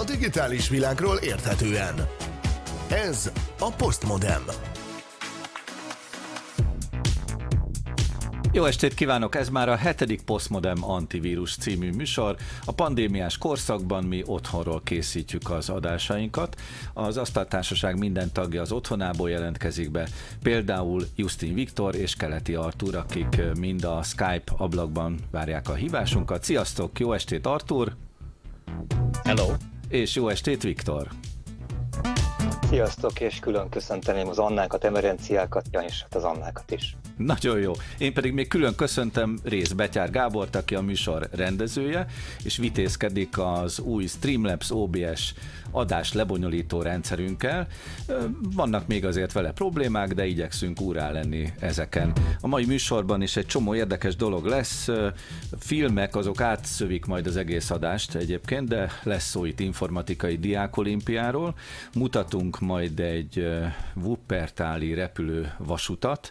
A digitális világról érthetően. Ez a Postmodem. Jó estét kívánok! Ez már a hetedik Postmodem antivírus című műsor. A pandémiás korszakban mi otthonról készítjük az adásainkat. Az Asztaltársaság minden tagja az otthonából jelentkezik be. Például Justin Viktor és Keleti Artur, akik mind a Skype ablakban várják a hívásunkat. Sziasztok! Jó estét Artur! Hello! És jó estét Viktor! Sziasztok, és külön köszönteném az Annákat, Emerenciákat, ja, és hát az Annákat is. Nagyon jó. Én pedig még külön köszöntem Rész Betyár Gábort, aki a műsor rendezője, és vitézkedik az új Streamlabs OBS adás lebonyolító rendszerünkkel. Vannak még azért vele problémák, de igyekszünk úrá lenni ezeken. A mai műsorban is egy csomó érdekes dolog lesz. Filmek azok átszövik majd az egész adást egyébként, de lesz szó itt informatikai diákolimpiáról. Mutatunk majd egy Wuppertali repülő vasutat.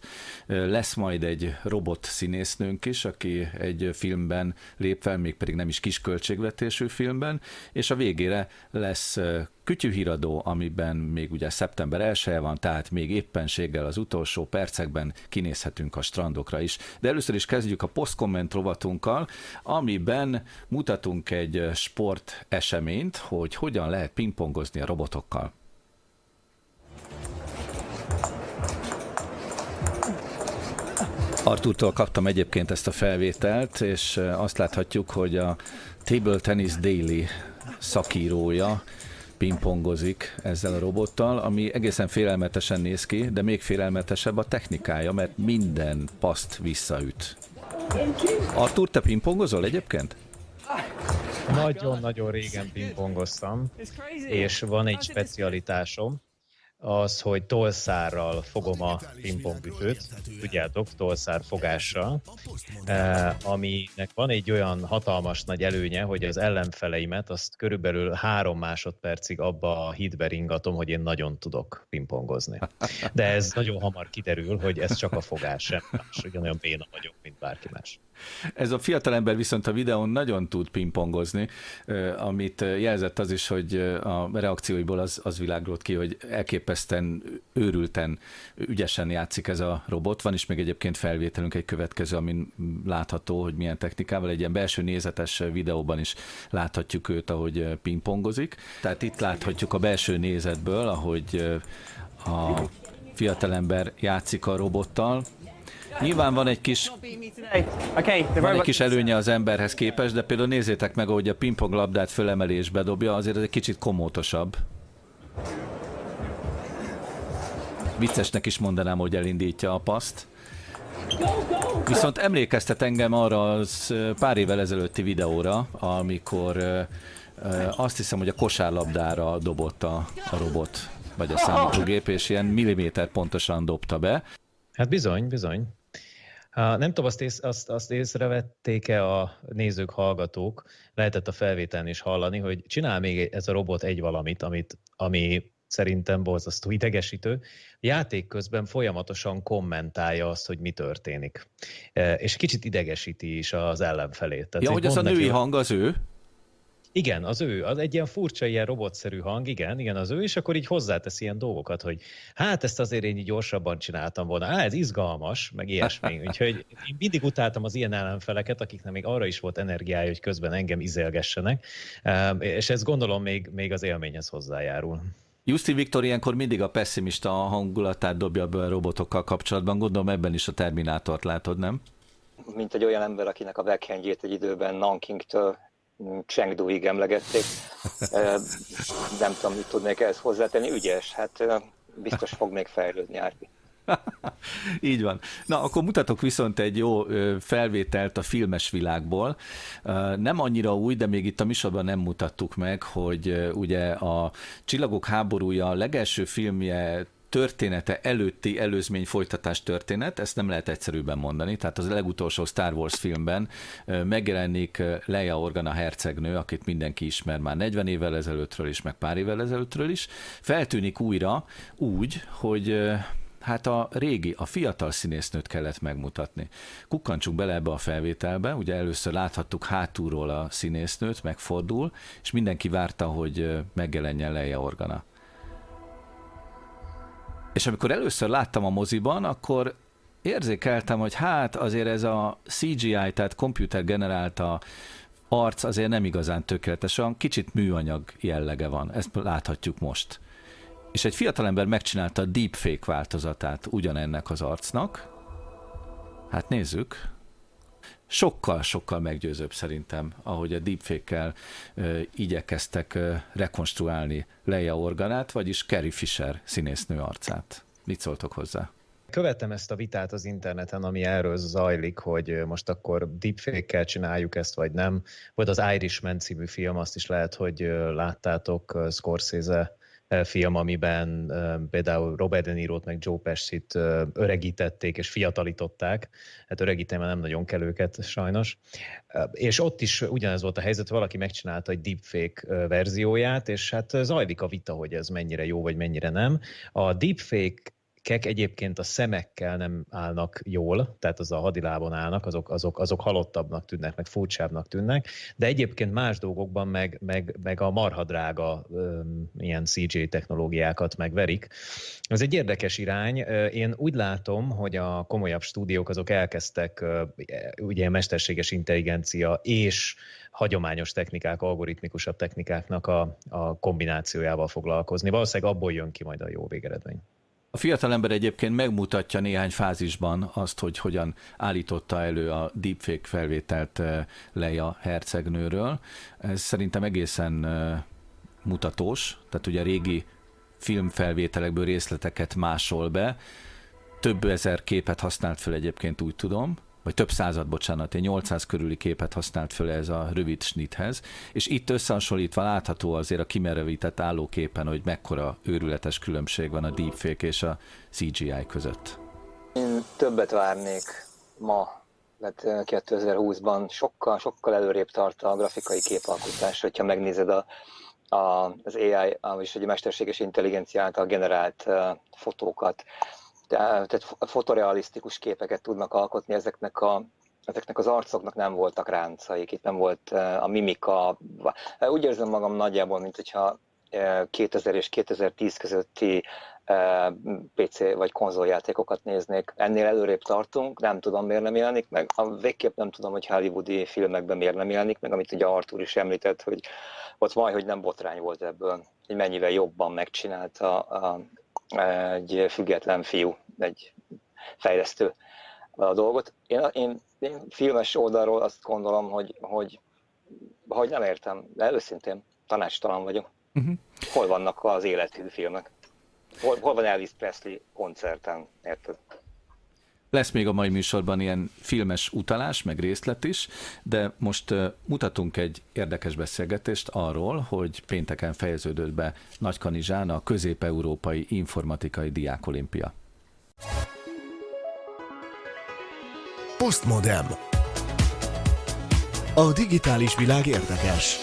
Lesz majd egy robot színésznőnk is, aki egy filmben lép fel, még pedig nem is kis költségvetésű filmben, és a végére lesz kütyűhíradó, amiben még ugye szeptember 1 van, tehát még éppenséggel az utolsó percekben kinézhetünk a strandokra is. De először is kezdjük a posztkomment rovatunkkal, amiben mutatunk egy sport eseményt, hogy hogyan lehet pingpongozni a robotokkal. Arturtól kaptam egyébként ezt a felvételt, és azt láthatjuk, hogy a Table Tennis Daily szakírója pingpongozik ezzel a robottal, ami egészen félelmetesen néz ki, de még félelmetesebb a technikája, mert minden paszt visszaüt. Artur, te pingpongozol egyébként? Nagyon-nagyon régen pingpongoztam, és van egy specialitásom, az, hogy tolszárral fogom a pingpongbütőt, tudjátok, tolszár fogással, eh, aminek van egy olyan hatalmas nagy előnye, hogy az ellenfeleimet azt körülbelül három másodpercig abba a hídbe ringatom, hogy én nagyon tudok pingpongozni. De ez nagyon hamar kiderül, hogy ez csak a fogás, sem más, ugyanolyan béna vagyok, mint bárki más. Ez a fiatalember viszont a videón nagyon tud pingpongozni, amit jelzett az is, hogy a reakcióiból az, az világlott ki, hogy elképesztően őrülten, ügyesen játszik ez a robot. Van is még egyébként felvételünk egy következő, amin látható, hogy milyen technikával, egy ilyen belső nézetes videóban is láthatjuk őt, ahogy pingpongozik. Tehát itt láthatjuk a belső nézetből, ahogy a fiatalember játszik a robottal, Nyilván van egy kis, van egy kis előnye az emberhez képest, de például nézzétek meg, hogy a pingpong labdát fölemelésbe dobja, azért ez egy kicsit komótosabb. Viccesnek is mondanám, hogy elindítja a paszt. Viszont emlékeztet engem arra az pár évvel ezelőtti videóra, amikor azt hiszem, hogy a kosárlabdára dobott a, a robot, vagy a számítógép, és ilyen milliméter pontosan dobta be. Hát bizony, bizony. Nem tudom, azt, ész, azt, azt észrevették-e a nézők, hallgatók, lehetett a felvételen is hallani, hogy csinál még ez a robot egy valamit, amit, ami szerintem borzasztó idegesítő. Játék közben folyamatosan kommentálja azt, hogy mi történik. És kicsit idegesíti is az ellenfelét. Tehát ja, hogy ez a női hang az ő? Igen, az ő, az egy ilyen furcsa, ilyen robotszerű hang, igen, igen, az ő, és akkor így hozzátesz ilyen dolgokat, hogy hát ezt azért én így gyorsabban csináltam volna, á, ez izgalmas, meg ilyesmi. Úgyhogy én mindig utáltam az ilyen ellenfeleket, akiknek még arra is volt energiája, hogy közben engem izelgessenek, és ez gondolom még, még az élményhez hozzájárul. Justin Viktor ilyenkor mindig a pessimista hangulatát dobja be a robotokkal kapcsolatban, gondolom ebben is a Terminátort látod, nem? Mint egy olyan ember, akinek a backhandjét egy időben Nankingtől Chengduig emlegették. Nem tudom, mit tudnék ehhez hozzátenni. Ügyes, hát biztos fog még fejlődni, Árpi. Így van. Na, akkor mutatok viszont egy jó felvételt a filmes világból. Nem annyira új, de még itt a műsorban nem mutattuk meg, hogy ugye a Csillagok háborúja a legelső filmje története előtti előzmény folytatás történet, ezt nem lehet egyszerűbben mondani, tehát az legutolsó Star Wars filmben megjelenik Leia Organa hercegnő, akit mindenki ismer már 40 évvel ezelőttről is, meg pár évvel ezelőttről is, feltűnik újra úgy, hogy Hát a régi, a fiatal színésznőt kellett megmutatni. Kukkantsunk bele ebbe a felvételbe, ugye először láthattuk hátulról a színésznőt, megfordul, és mindenki várta, hogy megjelenjen Leia Organa. És amikor először láttam a moziban, akkor érzékeltem, hogy hát azért ez a CGI, tehát computer generálta arc azért nem igazán tökéletes, olyan kicsit műanyag jellege van, ezt láthatjuk most. És egy fiatalember megcsinálta a deepfake változatát ugyanennek az arcnak. Hát nézzük. Sokkal-sokkal meggyőzőbb szerintem, ahogy a deepfake-kel ö, igyekeztek ö, rekonstruálni Leia Organát, vagyis Carrie Fisher színésznő arcát. Mit szóltok hozzá? Követem ezt a vitát az interneten, ami erről zajlik, hogy most akkor deepfake-kel csináljuk ezt, vagy nem. Vagy az Irishman című film, azt is lehet, hogy láttátok, Scorsese film, amiben például Robert De Niro-t meg Joe Pesci-t öregítették és fiatalították. Hát öregíteni nem nagyon kell őket sajnos. És ott is ugyanez volt a helyzet, valaki megcsinálta egy deepfake verzióját, és hát zajlik a vita, hogy ez mennyire jó, vagy mennyire nem. A deepfake kek egyébként a szemekkel nem állnak jól, tehát az a hadilábon állnak, azok, azok, azok halottabbnak tűnnek, meg furcsábbnak tűnnek, de egyébként más dolgokban meg, meg, meg a marhadrága um, ilyen CJ technológiákat megverik. Ez egy érdekes irány. Én úgy látom, hogy a komolyabb stúdiók azok elkezdtek ugye mesterséges intelligencia és hagyományos technikák, algoritmikusabb technikáknak a, a kombinációjával foglalkozni. Valószínűleg abból jön ki majd a jó végeredmény. A fiatalember egyébként megmutatja néhány fázisban azt, hogy hogyan állította elő a deepfake felvételt eh, Leia hercegnőről. Ez szerintem egészen eh, mutatós, tehát ugye régi filmfelvételekből részleteket másol be. Több ezer képet használt fel egyébként, úgy tudom, vagy több század, bocsánat, egy 800 körüli képet használt föl ez a rövid snithez, és itt összehasonlítva látható azért a kimerevített állóképen, hogy mekkora őrületes különbség van a deepfake és a CGI között. Én többet várnék ma, mert 2020-ban sokkal, sokkal előrébb tart a grafikai képalkotás, hogyha megnézed a, a, az AI, és a mesterséges intelligencia által generált uh, fotókat, tehát fotorealisztikus képeket tudnak alkotni ezeknek a ezeknek az arcoknak nem voltak ráncaik, itt nem volt a mimika. Úgy érzem magam nagyjából, mint hogyha 2000 és 2010 közötti PC vagy konzoljátékokat néznék. Ennél előrébb tartunk, nem tudom miért nem jelenik meg. A végképp nem tudom, hogy hollywoodi filmekben miért nem jelenik meg, amit ugye Artur is említett, hogy ott majd, hogy nem botrány volt ebből, hogy mennyivel jobban megcsinálta egy független fiú, egy fejlesztő a dolgot. Én, én, én filmes oldalról azt gondolom, hogy, hogy, hogy nem értem, de őszintén tanácstalan vagyok. Uh-huh. Hol vannak az életű filmek? Hol, hol van Elvis Presley koncerten, érted? Lesz még a mai műsorban ilyen filmes utalás, meg részlet is, de most mutatunk egy érdekes beszélgetést arról, hogy pénteken fejeződött be Nagykanizsán a közép-európai informatikai diákolimpia. Postmodem. A digitális világ érdekes.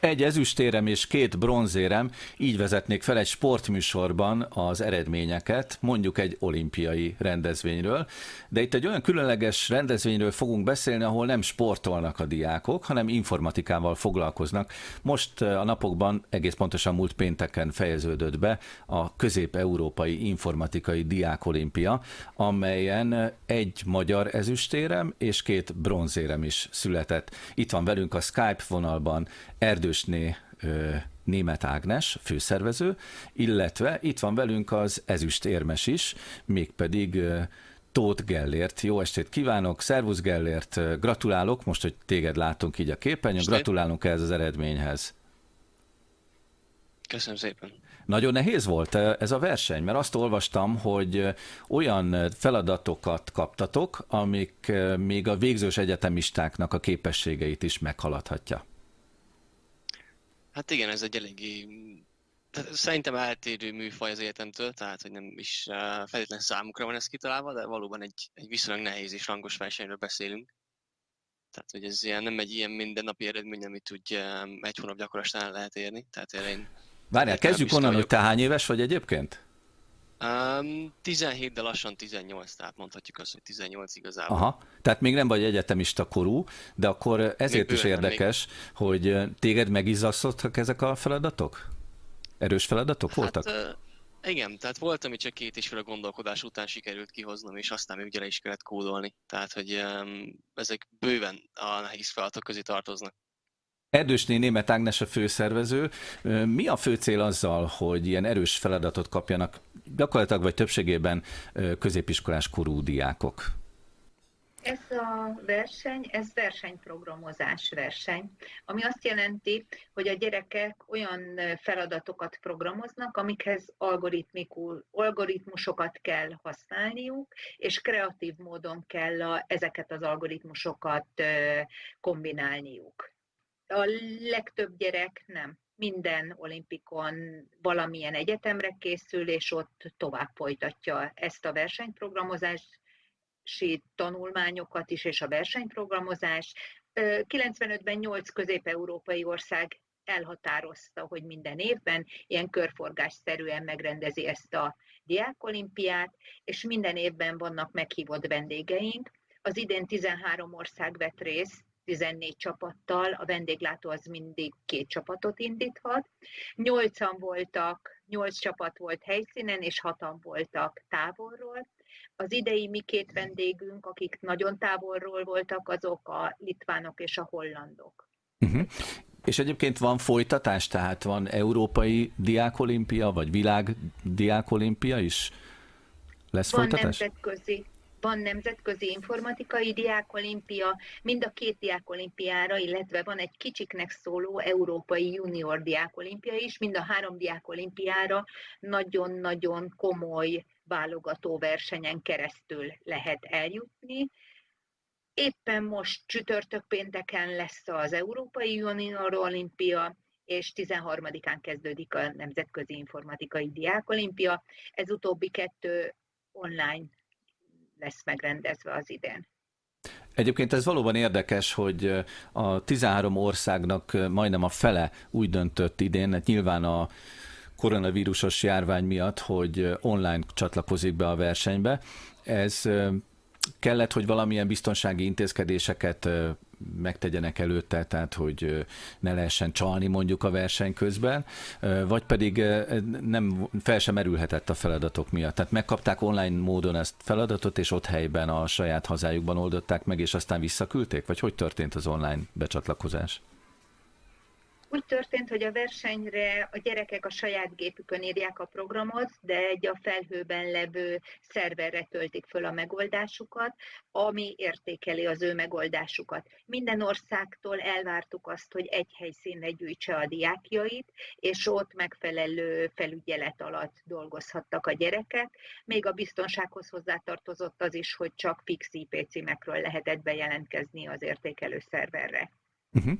Egy ezüstérem és két bronzérem, így vezetnék fel egy sportműsorban az eredményeket, mondjuk egy olimpiai rendezvényről, de itt egy olyan különleges rendezvényről fogunk beszélni, ahol nem sportolnak a diákok, hanem informatikával foglalkoznak. Most eh, a napokban, egész pontosan múlt pénteken fejeződött be a közép-európai informatikai diákolimpia, amelyen egy magyar ezüstérem és két bronzérem is született. Itt van velünk a Skype vonalban Erdősné német Ágnes, főszervező, illetve itt van velünk az ezüst érmes is, mégpedig Tóth Gellért. Jó estét kívánok, szervusz Gellért, gratulálok, most, hogy téged látunk így a képernyőn, gratulálunk ehhez az eredményhez. Köszönöm szépen. Nagyon nehéz volt ez a verseny, mert azt olvastam, hogy olyan feladatokat kaptatok, amik még a végzős egyetemistáknak a képességeit is meghaladhatja. Hát igen, ez egy eléggé tehát szerintem eltérő műfaj az életemtől, tehát hogy nem is uh, feltétlenül számukra van ez kitalálva, de valóban egy, egy viszonylag nehéz és rangos versenyről beszélünk. Tehát, hogy ez ilyen, nem egy ilyen mindennapi eredmény, amit úgy um, egy hónap gyakorlásnál lehet érni. Tehát én Várjál, kezdjük onnan, hogy te hány éves vagy egyébként? Um, 17, de lassan 18, tehát mondhatjuk azt, hogy 18 igazából. Aha, tehát még nem vagy egyetemista korú, de akkor ezért is érdekes, még... hogy téged megizzasztottak ezek a feladatok? Erős feladatok hát, voltak? Uh, igen, tehát volt, ami csak két és fél gondolkodás után sikerült kihoznom, és aztán még ugye is kellett kódolni. Tehát, hogy um, ezek bőven a nehéz feladatok közé tartoznak. Erdősné német Ágnes a főszervező. Mi a fő cél azzal, hogy ilyen erős feladatot kapjanak gyakorlatilag vagy többségében középiskolás korú diákok? Ez a verseny, ez versenyprogramozás verseny, ami azt jelenti, hogy a gyerekek olyan feladatokat programoznak, amikhez algoritmusokat kell használniuk, és kreatív módon kell a, ezeket az algoritmusokat kombinálniuk. A legtöbb gyerek nem. Minden olimpikon valamilyen egyetemre készül, és ott tovább folytatja ezt a versenyprogramozást, tanulmányokat is, és a versenyprogramozás. 95-ben 8 közép-európai ország elhatározta, hogy minden évben ilyen körforgásszerűen megrendezi ezt a diákolimpiát, és minden évben vannak meghívott vendégeink. Az idén 13 ország vett részt, 14 csapattal, a vendéglátó az mindig két csapatot indíthat. Nyolcan voltak, nyolc csapat volt helyszínen, és hatan voltak távolról. Az idei mi két vendégünk, akik nagyon távolról voltak, azok a litvánok és a hollandok. Uh-huh. És egyébként van folytatás, tehát van európai diákolimpia, vagy világ diákolimpia is? Lesz van folytatás? nemzetközi, van nemzetközi informatikai diákolimpia, mind a két diákolimpiára, illetve van egy kicsiknek szóló európai junior diákolimpia is, mind a három diákolimpiára nagyon-nagyon komoly válogató versenyen keresztül lehet eljutni. Éppen most csütörtök pénteken lesz az Európai Junior Olimpia, és 13-án kezdődik a Nemzetközi Informatikai Diákolimpia. Ez utóbbi kettő online lesz megrendezve az idén. Egyébként ez valóban érdekes, hogy a 13 országnak majdnem a fele úgy döntött idén, hát nyilván a koronavírusos járvány miatt, hogy online csatlakozik be a versenybe. Ez kellett, hogy valamilyen biztonsági intézkedéseket megtegyenek előtte, tehát hogy ne lehessen csalni mondjuk a verseny közben, vagy pedig nem fel sem merülhetett a feladatok miatt. Tehát megkapták online módon ezt feladatot, és ott helyben a saját hazájukban oldották meg, és aztán visszaküldték? Vagy hogy történt az online becsatlakozás? Úgy történt, hogy a versenyre a gyerekek a saját gépükön írják a programot, de egy a felhőben levő szerverre töltik föl a megoldásukat, ami értékeli az ő megoldásukat. Minden országtól elvártuk azt, hogy egy helyszínre gyűjtse a diákjait, és ott megfelelő felügyelet alatt dolgozhattak a gyerekek. Még a biztonsághoz hozzátartozott az is, hogy csak fix IP címekről lehetett bejelentkezni az értékelő szerverre. Uh-huh.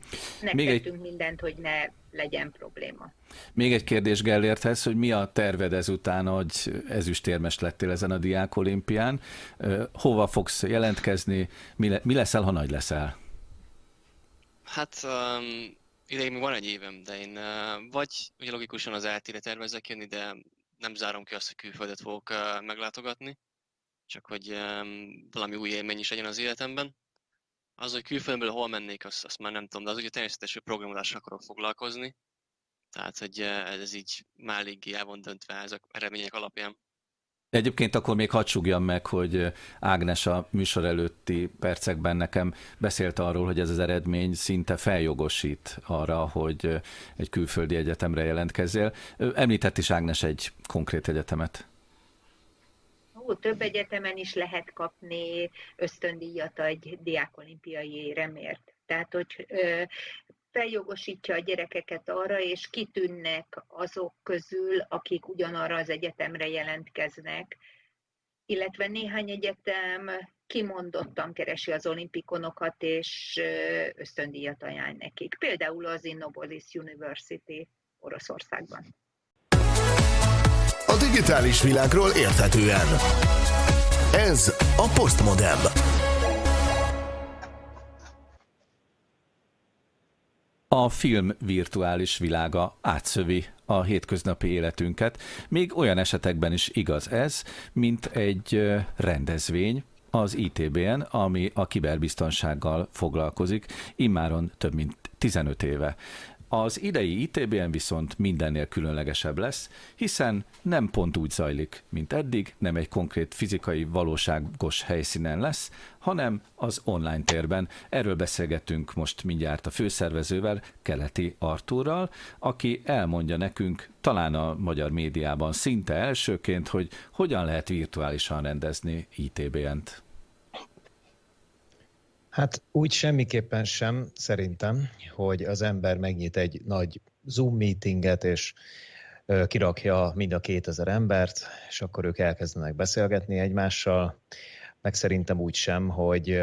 Még egy... mindent, hogy ne legyen probléma. Még egy kérdés Gellérthez, hogy mi a terved ezután, hogy ezüstérmes lettél ezen a Diák Olimpián? Hova fogsz jelentkezni? Mi, le, mi leszel, ha nagy leszel? Hát um, ideig még van egy évem, de én uh, vagy ugye logikusan az eltére tervezek jönni, de nem zárom ki azt, hogy külföldet fogok uh, meglátogatni, csak hogy um, valami új élmény is legyen az életemben. Az, hogy külföldből hol mennék, azt, azt már nem tudom, de az ugye természetes, hogy akarok foglalkozni. Tehát, hogy eh, ez így már eléggé el van döntve ezek eredmények alapján. Egyébként akkor még hadd meg, hogy eh, Ágnes a műsor előtti percekben nekem beszélt arról, hogy ez az eredmény szinte feljogosít arra, hogy eh, egy külföldi egyetemre jelentkezzél. Említett is Ágnes egy konkrét egyetemet több egyetemen is lehet kapni ösztöndíjat egy diákolimpiai remért. Tehát, hogy feljogosítja a gyerekeket arra, és kitűnnek azok közül, akik ugyanarra az egyetemre jelentkeznek, illetve néhány egyetem kimondottan keresi az olimpikonokat, és ösztöndíjat ajánl nekik. Például az Innopolis University Oroszországban digitális világról érthetően. Ez a Postmodem. A film virtuális világa átszövi a hétköznapi életünket. Még olyan esetekben is igaz ez, mint egy rendezvény, az ITBN, ami a kiberbiztonsággal foglalkozik, immáron több mint 15 éve. Az idei ITBN viszont mindennél különlegesebb lesz, hiszen nem pont úgy zajlik, mint eddig, nem egy konkrét fizikai, valóságos helyszínen lesz, hanem az online térben. Erről beszélgetünk most mindjárt a főszervezővel, Keleti Artúrral, aki elmondja nekünk, talán a magyar médiában szinte elsőként, hogy hogyan lehet virtuálisan rendezni ITBN-t. Hát úgy semmiképpen sem, szerintem, hogy az ember megnyit egy nagy Zoom meetinget, és kirakja mind a 2000 embert, és akkor ők elkezdenek beszélgetni egymással. Meg szerintem úgy sem, hogy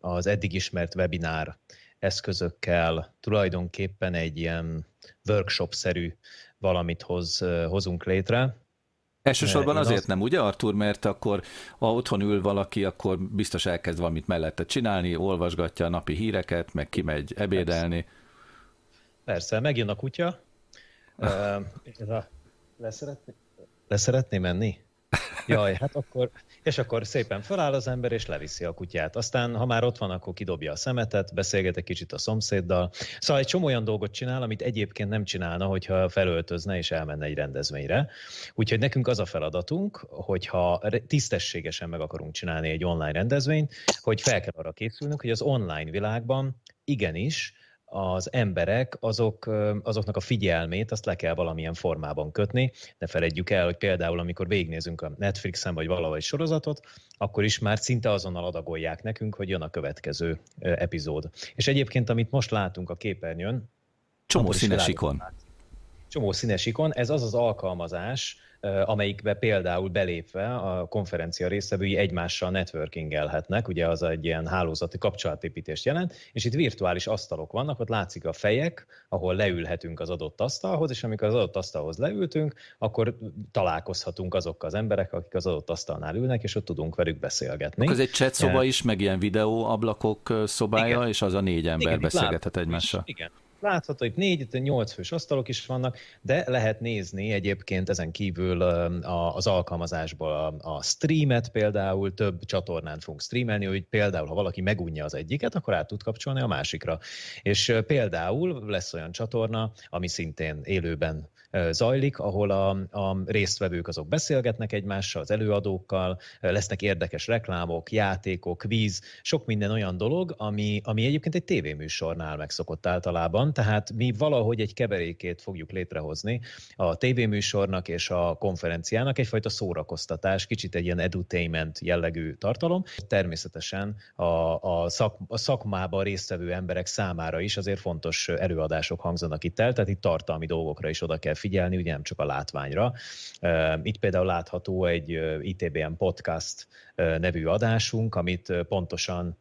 az eddig ismert webinár eszközökkel tulajdonképpen egy ilyen workshop-szerű valamit hoz, hozunk létre, Elsősorban azért azt... nem, ugye Artur, mert akkor ha otthon ül valaki, akkor biztos elkezd valamit mellette csinálni, olvasgatja a napi híreket, meg kimegy ebédelni. Persze, Persze megjön a kutya. uh, leszeretné, leszeretné menni? Jaj, hát akkor, és akkor szépen feláll az ember, és leviszi a kutyát. Aztán, ha már ott van, akkor kidobja a szemetet, beszélget egy kicsit a szomszéddal. Szóval egy csomó olyan dolgot csinál, amit egyébként nem csinálna, hogyha felöltözne és elmenne egy rendezvényre. Úgyhogy nekünk az a feladatunk, hogyha tisztességesen meg akarunk csinálni egy online rendezvényt, hogy fel kell arra készülnünk, hogy az online világban igenis az emberek, azok, azoknak a figyelmét, azt le kell valamilyen formában kötni. Ne felejtjük el, hogy például amikor végignézünk a Netflixen vagy valahogy sorozatot, akkor is már szinte azonnal adagolják nekünk, hogy jön a következő epizód. És egyébként, amit most látunk a képernyőn, Csomó színes ikon. Csomó színes ikon, ez az az alkalmazás, amelyikbe például belépve a konferencia résztvevői egymással networkingelhetnek, ugye az egy ilyen hálózati kapcsolatépítést jelent, és itt virtuális asztalok vannak, ott látszik a fejek, ahol leülhetünk az adott asztalhoz, és amikor az adott asztalhoz leültünk, akkor találkozhatunk azokkal az emberek, akik az adott asztalnál ülnek, és ott tudunk velük beszélgetni. Akkor ez egy chat szoba is, meg ilyen videóablakok szobája, igen. és az a négy ember igen, beszélgethet egymással. Igen, látható, hogy négy, nyolc fős asztalok is vannak, de lehet nézni egyébként ezen kívül az alkalmazásból a streamet például, több csatornán fogunk streamelni, hogy például, ha valaki megunja az egyiket, akkor át tud kapcsolni a másikra. És például lesz olyan csatorna, ami szintén élőben zajlik, ahol a, a résztvevők azok beszélgetnek egymással, az előadókkal, lesznek érdekes reklámok, játékok, víz, sok minden olyan dolog, ami, ami egyébként egy tévéműsornál megszokott általában, tehát mi valahogy egy keverékét fogjuk létrehozni a tévéműsornak és a konferenciának, egyfajta szórakoztatás, kicsit egy ilyen edutainment jellegű tartalom. Természetesen a, a, szak, a szakmában résztvevő emberek számára is azért fontos előadások hangzanak itt el, tehát itt tartalmi dolgokra is oda kell figyelni, ugye nem csak a látványra. Itt például látható egy ITBM podcast nevű adásunk, amit pontosan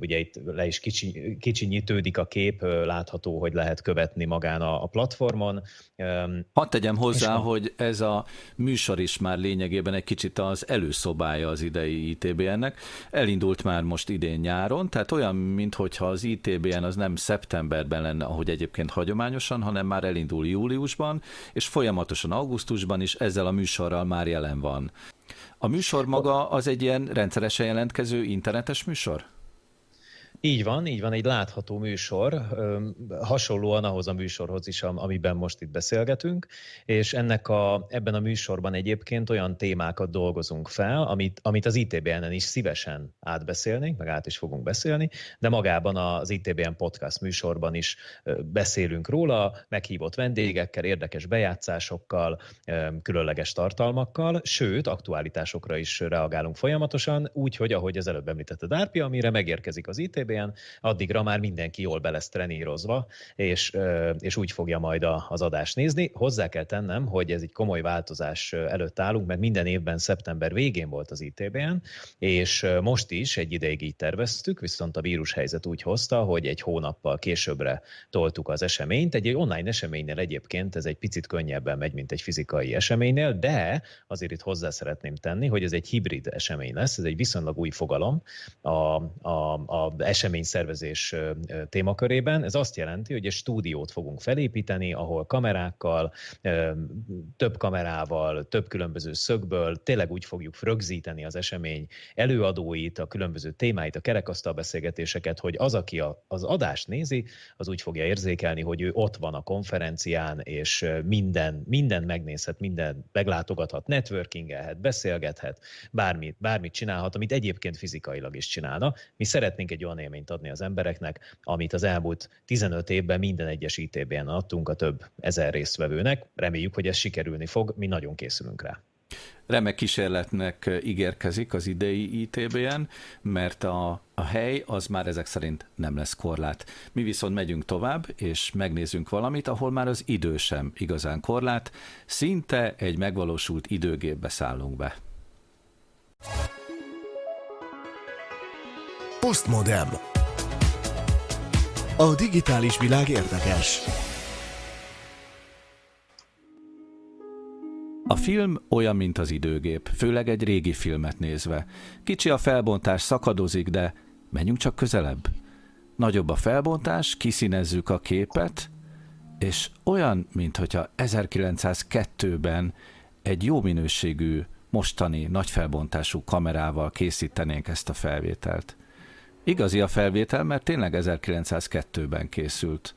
ugye itt le is kicsi, kicsinyítődik a kép, látható, hogy lehet követni magán a, a platformon. Hadd tegyem hozzá, a... hogy ez a műsor is már lényegében egy kicsit az előszobája az idei ITBN-nek. Elindult már most idén nyáron, tehát olyan, mintha az ITBN az nem szeptemberben lenne, ahogy egyébként hagyományosan, hanem már elindul júliusban, és folyamatosan augusztusban is ezzel a műsorral már jelen van. A műsor maga az egy ilyen rendszeresen jelentkező internetes műsor? Így van, így van, egy látható műsor, hasonlóan ahhoz a műsorhoz is, amiben most itt beszélgetünk, és ennek a, ebben a műsorban egyébként olyan témákat dolgozunk fel, amit, amit az ITBN-en is szívesen átbeszélnénk, meg át is fogunk beszélni, de magában az ITBN podcast műsorban is beszélünk róla, meghívott vendégekkel, érdekes bejátszásokkal, különleges tartalmakkal, sőt, aktualitásokra is reagálunk folyamatosan, úgy, hogy ahogy az előbb említetted Árpia, amire megérkezik az ITBN, ITB-en, addigra már mindenki jól be lesz trenírozva, és, és úgy fogja majd az adást nézni. Hozzá kell tennem, hogy ez egy komoly változás előtt állunk, mert minden évben szeptember végén volt az ITB-en, és most is egy ideig így terveztük, viszont a vírushelyzet úgy hozta, hogy egy hónappal későbbre toltuk az eseményt. Egy online eseménynél egyébként ez egy picit könnyebben megy, mint egy fizikai eseménynél, de azért itt hozzá szeretném tenni, hogy ez egy hibrid esemény lesz, ez egy viszonylag új fogalom. A, a, a eseményszervezés témakörében. Ez azt jelenti, hogy egy stúdiót fogunk felépíteni, ahol kamerákkal, több kamerával, több különböző szögből tényleg úgy fogjuk rögzíteni az esemény előadóit, a különböző témáit, a kerekasztal beszélgetéseket, hogy az, aki az adást nézi, az úgy fogja érzékelni, hogy ő ott van a konferencián, és minden, minden megnézhet, minden meglátogathat, networkingelhet, beszélgethet, bármit, bármit csinálhat, amit egyébként fizikailag is csinálna. Mi szeretnénk egy olyan élményt adni az embereknek, amit az elmúlt 15 évben minden egyes ITB-en adtunk a több ezer résztvevőnek. Reméljük, hogy ez sikerülni fog, mi nagyon készülünk rá remek kísérletnek ígérkezik az idei ITB-en, mert a, a hely az már ezek szerint nem lesz korlát. Mi viszont megyünk tovább, és megnézzünk valamit, ahol már az idő sem igazán korlát, szinte egy megvalósult időgépbe szállunk be. Postmodem. A digitális világ érdekes. A film olyan, mint az időgép, főleg egy régi filmet nézve. Kicsi a felbontás, szakadozik, de menjünk csak közelebb. Nagyobb a felbontás, kiszínezzük a képet, és olyan, mintha 1902-ben egy jó minőségű, mostani, nagy felbontású kamerával készítenénk ezt a felvételt. Igazi a felvétel, mert tényleg 1902-ben készült.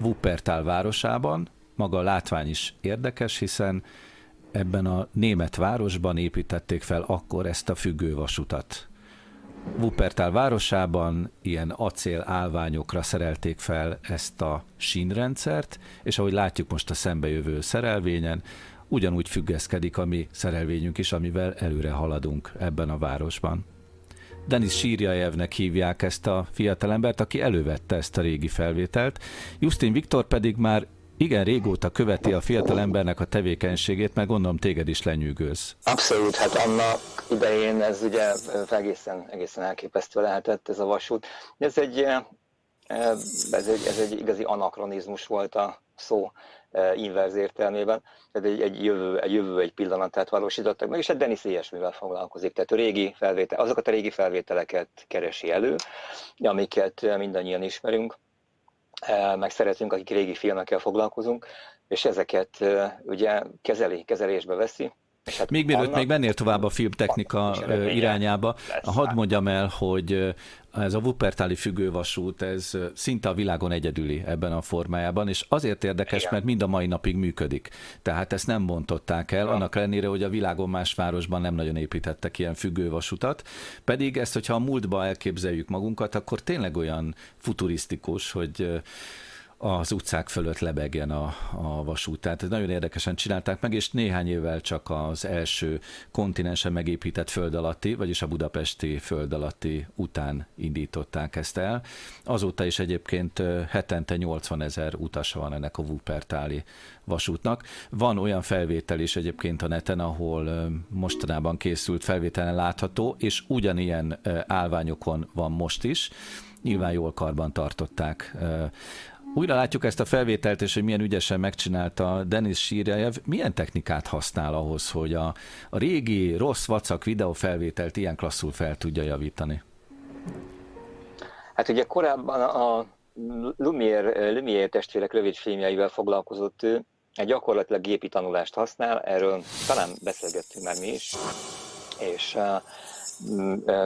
Wuppertal városában, maga a látvány is érdekes, hiszen ebben a német városban építették fel akkor ezt a függővasutat. Wuppertal városában ilyen acél állványokra szerelték fel ezt a sínrendszert, és ahogy látjuk most a szembejövő szerelvényen, ugyanúgy függeszkedik a mi szerelvényünk is, amivel előre haladunk ebben a városban. Denis Sírjajevnek hívják ezt a fiatalembert, aki elővette ezt a régi felvételt. Justin Viktor pedig már igen régóta követi a fiatal embernek a tevékenységét, meg gondolom téged is lenyűgöz. Abszolút, hát annak idején ez ugye egészen, egészen elképesztő lehetett ez a vasút. Ez egy, ez egy, ez egy igazi anakronizmus volt a szó inverz értelmében, tehát egy, egy, jövő, egy jövő egy pillanatát valósítottak meg, és hát Denis ilyesmivel foglalkozik, tehát a régi felvétel, azokat a régi felvételeket keresi elő, amiket mindannyian ismerünk, meg szeretünk, akik régi filmekkel foglalkozunk, és ezeket ugye kezeli, kezelésbe veszi, hát még mielőtt még mennél tovább a filmtechnika irányába, hadd mondjam el, hogy ez a Wuppertali függővasút, ez szinte a világon egyedüli ebben a formájában, és azért érdekes, Igen. mert mind a mai napig működik. Tehát ezt nem bontották el, annak ellenére, hogy a világon más városban nem nagyon építettek ilyen függővasutat, pedig ezt, hogyha a múltba elképzeljük magunkat, akkor tényleg olyan futurisztikus, hogy az utcák fölött lebegjen a, a vasút. Tehát nagyon érdekesen csinálták meg, és néhány évvel csak az első kontinensen megépített föld alatti, vagyis a budapesti föld alatti után indították ezt el. Azóta is egyébként hetente 80 ezer utasa van ennek a Wuppertali vasútnak. Van olyan felvétel is egyébként a neten, ahol mostanában készült felvételen látható, és ugyanilyen állványokon van most is nyilván jól karban tartották újra látjuk ezt a felvételt, és hogy milyen ügyesen megcsinálta Denis Sírjajev. Milyen technikát használ ahhoz, hogy a, a régi, rossz vacak videófelvételt ilyen klasszul fel tudja javítani? Hát ugye korábban a Lumière, Lumière testvérek rövid filmjeivel foglalkozott ő, egy gyakorlatilag gépi tanulást használ, erről talán beszélgettünk már mi is, és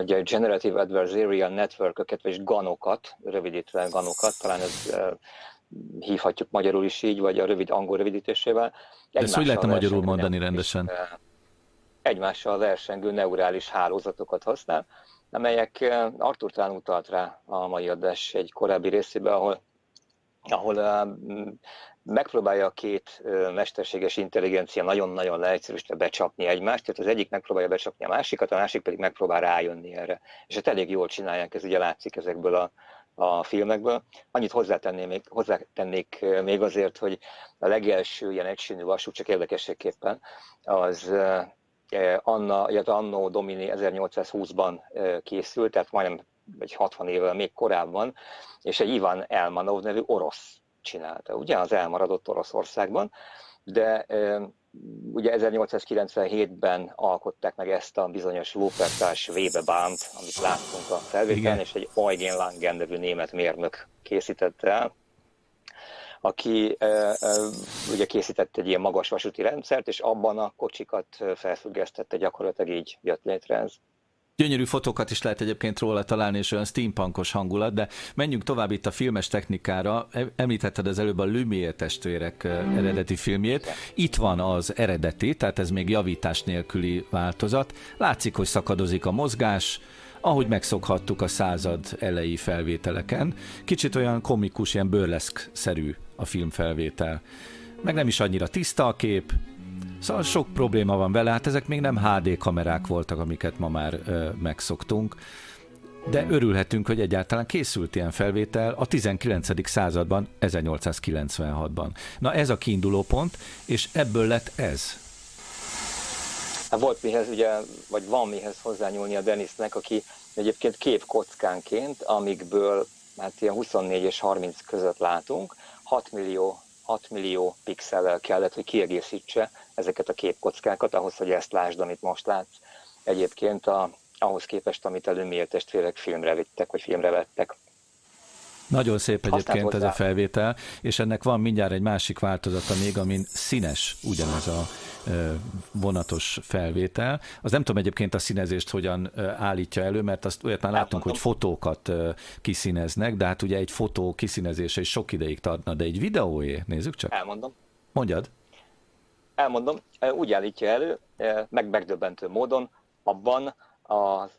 ugye Generative Adversarial Network-öket, vagy GANOkat, rövidítve GANOkat, talán ez hívhatjuk magyarul is így, vagy a rövid angol rövidítésével. Ezt hogy lehetne magyarul mondani rendesen? Egymással versengő neurális hálózatokat használ, amelyek Artur talán utalt rá a mai adás egy korábbi részében, ahol ahol megpróbálja a két mesterséges intelligencia nagyon-nagyon leegyszerűsítve becsapni egymást, tehát az egyik megpróbálja becsapni a másikat, a másik pedig megpróbál rájönni erre. És hát elég jól csinálják, ez ugye látszik ezekből a, a filmekből. Annyit hozzátennék még, hozzátennék még azért, hogy a legelső ilyen egysínű vasút, csak érdekességképpen, az Anna, illetve Anno Domini 1820-ban készült, tehát majdnem vagy 60 évvel még korábban, és egy Ivan Elmanov nevű orosz csinálta, ugye, az elmaradott Oroszországban, de ugye 1897-ben alkották meg ezt a bizonyos Wuppertal Webebánt, amit láttunk a felvételen, és egy Eugen Langen nevű német mérnök készítette el, aki ugye készített egy ilyen magas vasúti rendszert, és abban a kocsikat felfüggesztette, gyakorlatilag így jött létre ez. Gyönyörű fotókat is lehet egyébként róla találni, és olyan steampunkos hangulat, de menjünk tovább itt a filmes technikára. Említetted az előbb a Lumière testvérek eredeti filmjét. Itt van az eredeti, tehát ez még javítás nélküli változat. Látszik, hogy szakadozik a mozgás, ahogy megszokhattuk a század elejé felvételeken. Kicsit olyan komikus, ilyen burleszk-szerű a filmfelvétel. Meg nem is annyira tiszta a kép, Szóval sok probléma van vele, hát ezek még nem HD kamerák voltak, amiket ma már ö, megszoktunk, de örülhetünk, hogy egyáltalán készült ilyen felvétel a 19. században, 1896-ban. Na ez a kiinduló pont, és ebből lett ez. Hát volt mihez, ugye, vagy van mihez hozzányúlni a Denisnek, aki egyébként képkockánként, amikből hát ilyen 24 és 30 között látunk, 6 millió 6 millió pixellel kellett, hogy kiegészítse ezeket a képkockákat, ahhoz, hogy ezt lásd, amit most látsz. Egyébként a, ahhoz képest, amit a Lumière testvérek filmre vittek, vagy filmre vettek. Nagyon szép egyébként ez a felvétel, és ennek van mindjárt egy másik változata még, amin színes ugyanez a vonatos felvétel. Az nem tudom egyébként a színezést hogyan állítja elő, mert azt olyat már láttunk, hogy fotókat kiszíneznek, de hát ugye egy fotó kiszínezése is sok ideig tartna, de egy videóé, nézzük csak. Elmondom. Mondjad. Elmondom, úgy állítja elő, meg megdöbbentő módon, abban az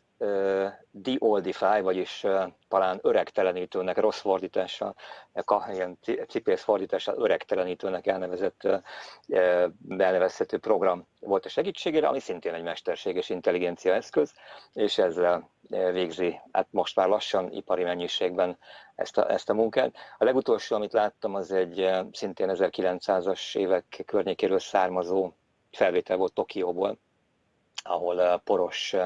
de-oldify, vagyis talán öregtelenítőnek, rossz fordítással, ilyen cipész fordítással öregtelenítőnek elnevezett, elnevezhető program volt a segítségére, ami szintén egy mesterséges intelligencia eszköz, és ezzel végzi, hát most már lassan ipari mennyiségben ezt a, ezt a munkát. A legutolsó, amit láttam, az egy szintén 1900-as évek környékéről származó felvétel volt Tokióból, ahol poros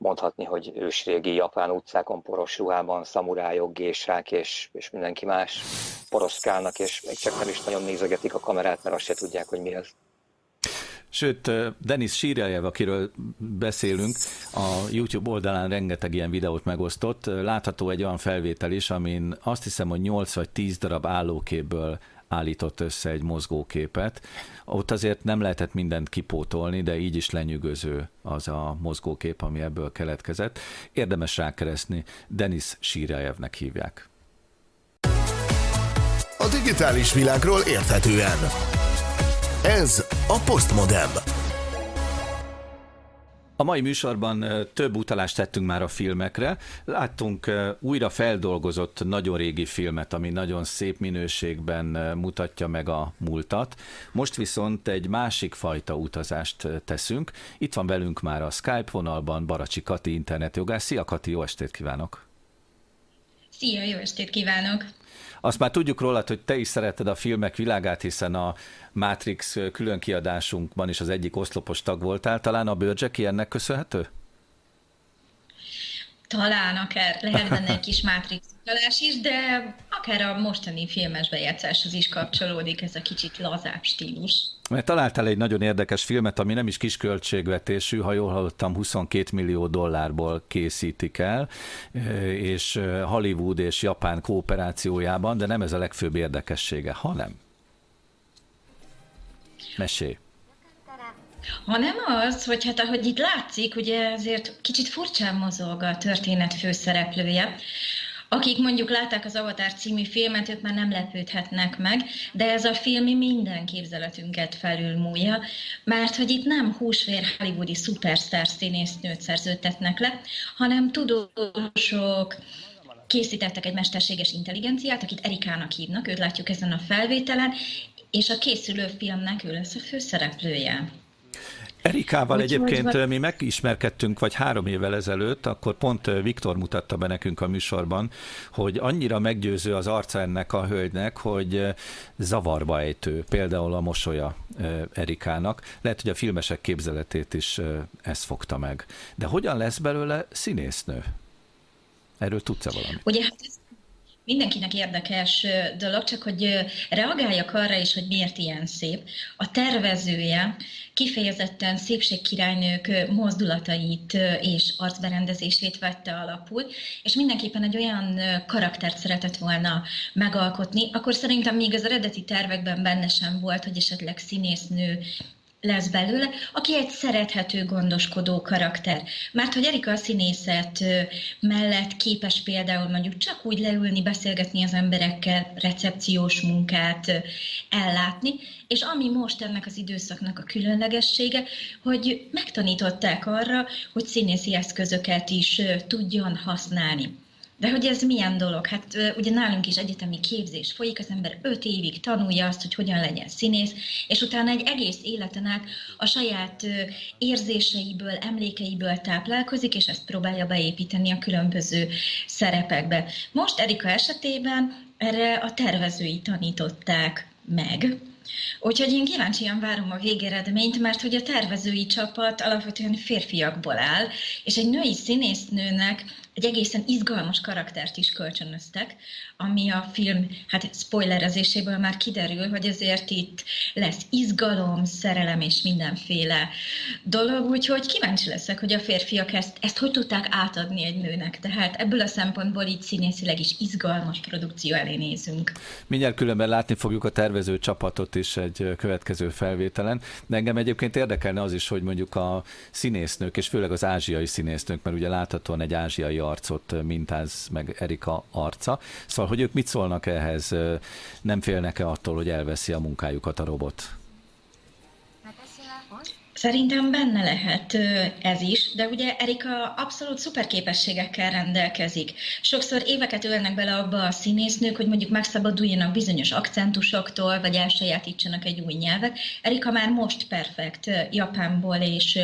mondhatni, hogy ősrégi japán utcákon poros ruhában szamurájok, gésrák és, és mindenki más poroszkálnak, és még csak nem is nagyon nézegetik a kamerát, mert azt se tudják, hogy mi ez. Sőt, Denis Síreljev, akiről beszélünk, a YouTube oldalán rengeteg ilyen videót megosztott. Látható egy olyan felvétel is, amin azt hiszem, hogy 8 vagy 10 darab állóképből állított össze egy mozgóképet. Ott azért nem lehetett mindent kipótolni, de így is lenyűgöző az a mozgókép, ami ebből keletkezett. Érdemes rákeresni, Denis Sírjajevnek hívják. A digitális világról érthetően. Ez a Postmodem. A mai műsorban több utalást tettünk már a filmekre. Láttunk újra feldolgozott nagyon régi filmet, ami nagyon szép minőségben mutatja meg a múltat. Most viszont egy másik fajta utazást teszünk. Itt van velünk már a Skype vonalban Baracsi Kati internetjogász. Szia Kati, jó estét kívánok! Szia, jó estét kívánok! Azt már tudjuk rólad, hogy te is szereted a filmek világát, hiszen a Matrix külön kiadásunkban is az egyik oszlopos tag voltál. Talán a Bőrcseki ennek köszönhető? Talán akár lehet benne egy kis Matrix utalás is, de akár a mostani filmes bejátszáshoz is kapcsolódik ez a kicsit lazább stílus. Mert találtál egy nagyon érdekes filmet, ami nem is kis költségvetésű, ha jól hallottam, 22 millió dollárból készítik el, és Hollywood és Japán kooperációjában, de nem ez a legfőbb érdekessége, hanem Mesélj! Hanem az, hogy hát ahogy itt látszik, ugye ezért kicsit furcsán mozog a történet főszereplője. Akik mondjuk látták az Avatar című filmet, ők már nem lepődhetnek meg, de ez a film minden képzeletünket felülmúlja, mert hogy itt nem húsvér hollywoodi szupersztár színésznőt szerződtetnek le, hanem tudósok, készítettek egy mesterséges intelligenciát, akit Erikának hívnak, őt látjuk ezen a felvételen, és a készülő filmnek ő lesz a főszereplője. Erikával Úgy egyébként vagy... mi megismerkedtünk, vagy három évvel ezelőtt, akkor pont Viktor mutatta be nekünk a műsorban, hogy annyira meggyőző az arca ennek a hölgynek, hogy zavarba ejtő, például a mosolya Erikának. Lehet, hogy a filmesek képzeletét is ez fogta meg. De hogyan lesz belőle színésznő? Erről tudsz-e valamit? Ugye hát ez mindenkinek érdekes dolog, csak hogy reagáljak arra is, hogy miért ilyen szép. A tervezője kifejezetten szépségkirálynők mozdulatait és arcberendezését vette alapul, és mindenképpen egy olyan karaktert szeretett volna megalkotni, akkor szerintem még az eredeti tervekben benne sem volt, hogy esetleg színésznő lesz belőle, aki egy szerethető, gondoskodó karakter. Mert hogy Erika a színészet mellett képes például mondjuk csak úgy leülni, beszélgetni az emberekkel, recepciós munkát ellátni, és ami most ennek az időszaknak a különlegessége, hogy megtanították arra, hogy színészi eszközöket is tudjon használni. De hogy ez milyen dolog? Hát ugye nálunk is egyetemi képzés folyik, az ember öt évig tanulja azt, hogy hogyan legyen színész, és utána egy egész életen át a saját érzéseiből, emlékeiből táplálkozik, és ezt próbálja beépíteni a különböző szerepekbe. Most Erika esetében erre a tervezői tanították meg. Úgyhogy én kíváncsian várom a végeredményt, mert hogy a tervezői csapat alapvetően férfiakból áll, és egy női színésznőnek egy egészen izgalmas karaktert is kölcsönöztek, ami a film hát spoilerezéséből már kiderül, hogy azért itt lesz izgalom, szerelem és mindenféle dolog, úgyhogy kíváncsi leszek, hogy a férfiak ezt, ezt hogy tudták átadni egy nőnek. Tehát ebből a szempontból így színészileg is izgalmas produkció elé nézünk. Mindjárt különben látni fogjuk a tervező csapatot is egy következő felvételen, de engem egyébként érdekelne az is, hogy mondjuk a színésznők, és főleg az ázsiai színésznők, mert ugye láthatóan egy ázsiai arcot mintáz meg Erika arca. Szóval, hogy ők mit szólnak ehhez? Nem félnek-e attól, hogy elveszi a munkájukat a robot? Szerintem benne lehet ez is, de ugye Erika abszolút szuper képességekkel rendelkezik. Sokszor éveket ölnek bele abba a színésznők, hogy mondjuk megszabaduljanak bizonyos akcentusoktól, vagy elsajátítsanak egy új nyelvet. Erika már most perfekt japánból és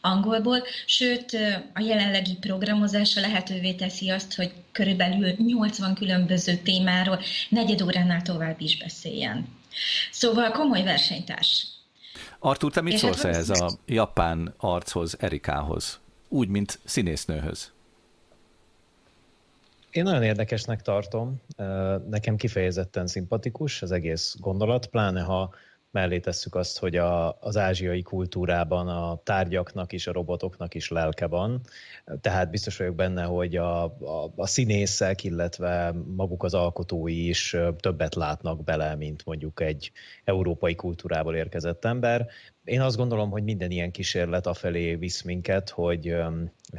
angolból, sőt a jelenlegi programozása lehetővé teszi azt, hogy körülbelül 80 különböző témáról negyed óránál tovább is beszéljen. Szóval komoly versenytárs. Artur, te mit És szólsz hát ehhez a japán archoz, Erikához? Úgy, mint színésznőhöz. Én nagyon érdekesnek tartom, nekem kifejezetten szimpatikus az egész gondolat, pláne ha mellé tesszük azt, hogy a, az ázsiai kultúrában a tárgyaknak és a robotoknak is lelke van, tehát biztos vagyok benne, hogy a, a, a színészek, illetve maguk az alkotói is többet látnak bele, mint mondjuk egy európai kultúrából érkezett ember. Én azt gondolom, hogy minden ilyen kísérlet afelé visz minket, hogy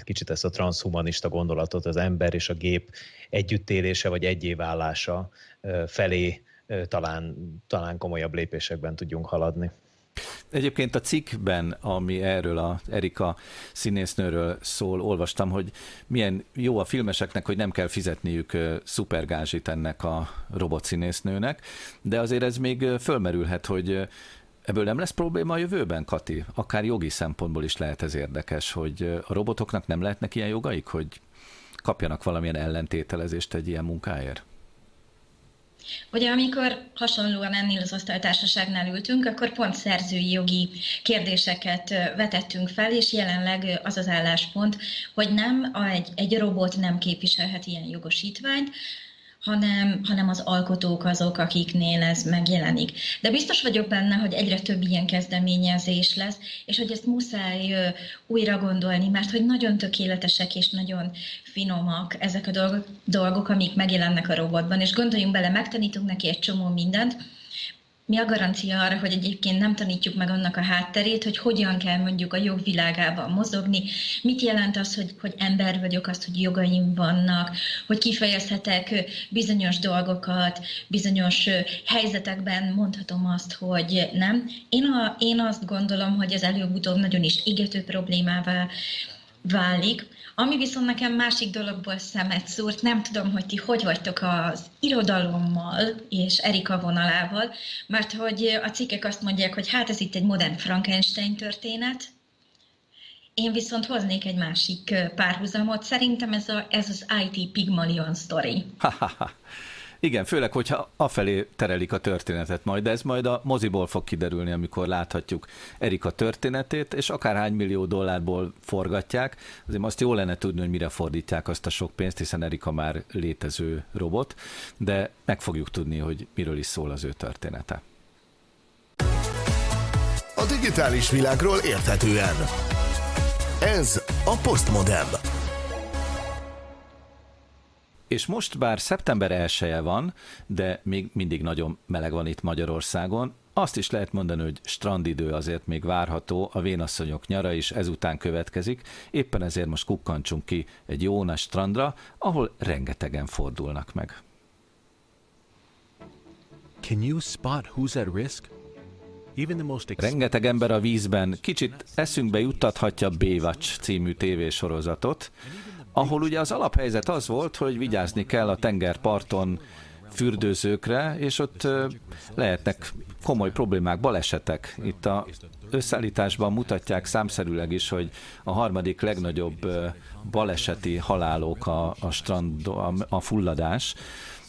kicsit ezt a transhumanista gondolatot, az ember és a gép együttélése vagy egyéválása felé talán, talán komolyabb lépésekben tudjunk haladni. Egyébként a cikkben, ami erről a Erika színésznőről szól, olvastam, hogy milyen jó a filmeseknek, hogy nem kell fizetniük szupergázsit ennek a robotszínésznőnek, de azért ez még fölmerülhet, hogy ebből nem lesz probléma a jövőben, Kati? Akár jogi szempontból is lehet ez érdekes, hogy a robotoknak nem lehetnek ilyen jogaik, hogy kapjanak valamilyen ellentételezést egy ilyen munkáért? Ugye amikor hasonlóan ennél az osztálytársaságnál ültünk, akkor pont szerzői jogi kérdéseket vetettünk fel, és jelenleg az az álláspont, hogy nem egy, egy robot nem képviselhet ilyen jogosítványt, hanem, hanem az alkotók azok, akiknél ez megjelenik. De biztos vagyok benne, hogy egyre több ilyen kezdeményezés lesz, és hogy ezt muszáj újra gondolni, mert hogy nagyon tökéletesek és nagyon finomak ezek a dolgok, amik megjelennek a robotban, és gondoljunk bele, megtanítunk neki egy csomó mindent, mi a garancia arra, hogy egyébként nem tanítjuk meg annak a hátterét, hogy hogyan kell mondjuk a jogvilágában mozogni, mit jelent az, hogy, hogy ember vagyok, azt, hogy jogaim vannak, hogy kifejezhetek bizonyos dolgokat, bizonyos helyzetekben mondhatom azt, hogy nem. Én, a, én azt gondolom, hogy ez előbb-utóbb nagyon is égető problémává válik, ami viszont nekem másik dologból szemet szúrt, nem tudom, hogy ti hogy vagytok az irodalommal és Erika vonalával, mert hogy a cikkek azt mondják, hogy hát ez itt egy modern Frankenstein történet, én viszont hoznék egy másik párhuzamot. Szerintem ez, a, ez az IT Pygmalion story. Igen, főleg, hogyha afelé terelik a történetet majd, de ez majd a moziból fog kiderülni, amikor láthatjuk Erika történetét, és akárhány millió dollárból forgatják, azért azt jó lenne tudni, hogy mire fordítják azt a sok pénzt, hiszen Erika már létező robot, de meg fogjuk tudni, hogy miről is szól az ő története. A digitális világról érthetően. Ez a Postmodem. És most bár szeptember 1 van, de még mindig nagyon meleg van itt Magyarországon, azt is lehet mondani, hogy strandidő azért még várható, a vénasszonyok nyara is ezután következik, éppen ezért most kukkantsunk ki egy jó nagy strandra, ahol rengetegen fordulnak meg. Can you spot who's at risk? Rengeteg ember a vízben kicsit eszünkbe juttathatja Baywatch című tévésorozatot, ahol ugye az alaphelyzet az volt, hogy vigyázni kell a tengerparton fürdőzőkre, és ott lehetnek komoly problémák, balesetek. Itt a összeállításban mutatják számszerűleg is, hogy a harmadik legnagyobb baleseti halálok a, a strand, a, a fulladás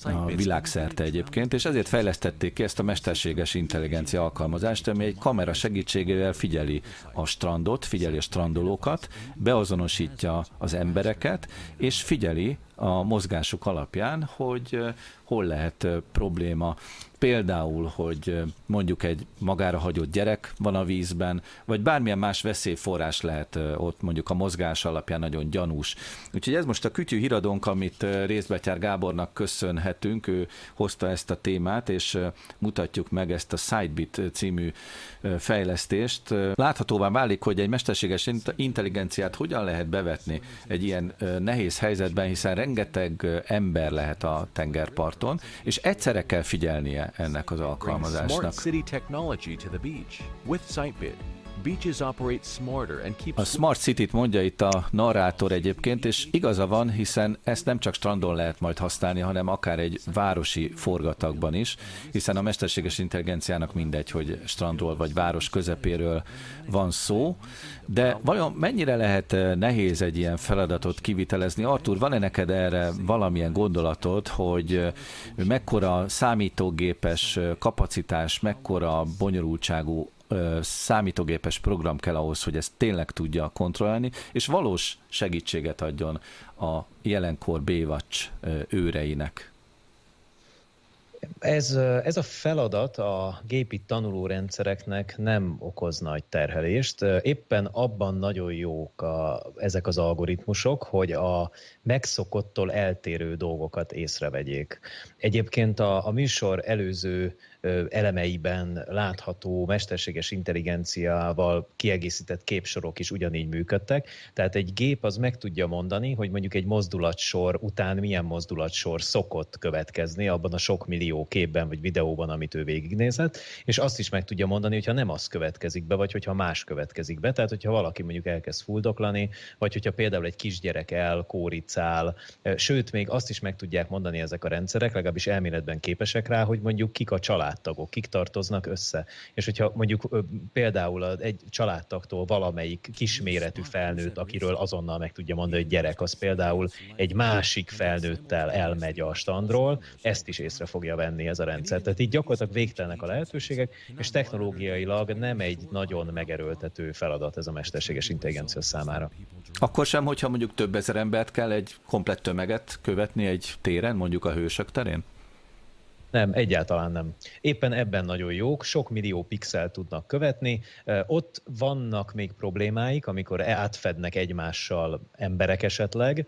a világszerte egyébként, és ezért fejlesztették ki ezt a mesterséges intelligencia alkalmazást, ami egy kamera segítségével figyeli a strandot, figyeli a strandolókat, beazonosítja az embereket, és figyeli a mozgásuk alapján, hogy hol lehet probléma. Például, hogy mondjuk egy magára hagyott gyerek van a vízben, vagy bármilyen más veszélyforrás lehet ott mondjuk a mozgás alapján nagyon gyanús. Úgyhogy ez most a kütyű híradónk, amit Részbetyár Gábornak köszönhetünk, ő hozta ezt a témát, és mutatjuk meg ezt a Sidebit című fejlesztést. Láthatóvá válik, hogy egy mesterséges intelligenciát hogyan lehet bevetni egy ilyen nehéz helyzetben, hiszen rengeteg ember lehet a tengerparton, és egyszerre kell figyelnie ennek az alkalmazásnak. A Smart City-t mondja itt a narrátor egyébként, és igaza van, hiszen ezt nem csak strandon lehet majd használni, hanem akár egy városi forgatagban is, hiszen a mesterséges intelligenciának mindegy, hogy strandról vagy város közepéről van szó, de vajon mennyire lehet eh, nehéz egy ilyen feladatot kivitelezni? Artur, van-e neked erre valamilyen gondolatod, hogy eh, mekkora számítógépes eh, kapacitás, mekkora bonyolultságú számítógépes program kell ahhoz, hogy ezt tényleg tudja kontrollálni, és valós segítséget adjon a jelenkor Baywatch őreinek. Ez, ez a feladat a gépi tanulórendszereknek nem okoz nagy terhelést. Éppen abban nagyon jók a, ezek az algoritmusok, hogy a megszokottól eltérő dolgokat észrevegyék. Egyébként a, a műsor előző elemeiben látható mesterséges intelligenciával kiegészített képsorok is ugyanígy működtek. Tehát egy gép az meg tudja mondani, hogy mondjuk egy mozdulatsor után milyen mozdulatsor szokott következni abban a sok millió képben vagy videóban, amit ő végignézett, és azt is meg tudja mondani, hogyha nem az következik be, vagy hogyha más következik be. Tehát, hogyha valaki mondjuk elkezd fuldoklani, vagy hogyha például egy kisgyerek elkóricál, sőt, még azt is meg tudják mondani ezek a rendszerek, legalábbis elméletben képesek rá, hogy mondjuk kik a család családtagok, kik tartoznak össze. És hogyha mondjuk például egy családtagtól valamelyik kisméretű felnőtt, akiről azonnal meg tudja mondani, hogy gyerek, az például egy másik felnőttel elmegy a standról, ezt is észre fogja venni ez a rendszer. Tehát így gyakorlatilag végtelenek a lehetőségek, és technológiailag nem egy nagyon megerőltető feladat ez a mesterséges intelligencia számára. Akkor sem, hogyha mondjuk több ezer embert kell egy komplett tömeget követni egy téren, mondjuk a hősök terén? Nem, egyáltalán nem. Éppen ebben nagyon jók, sok millió pixel tudnak követni. Ott vannak még problémáik, amikor átfednek egymással emberek esetleg.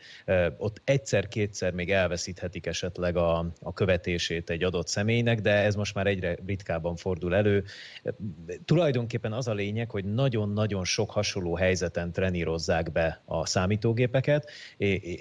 Ott egyszer-kétszer még elveszíthetik esetleg a, a követését egy adott személynek, de ez most már egyre ritkábban fordul elő. Tulajdonképpen az a lényeg, hogy nagyon-nagyon sok hasonló helyzeten trenírozzák be a számítógépeket,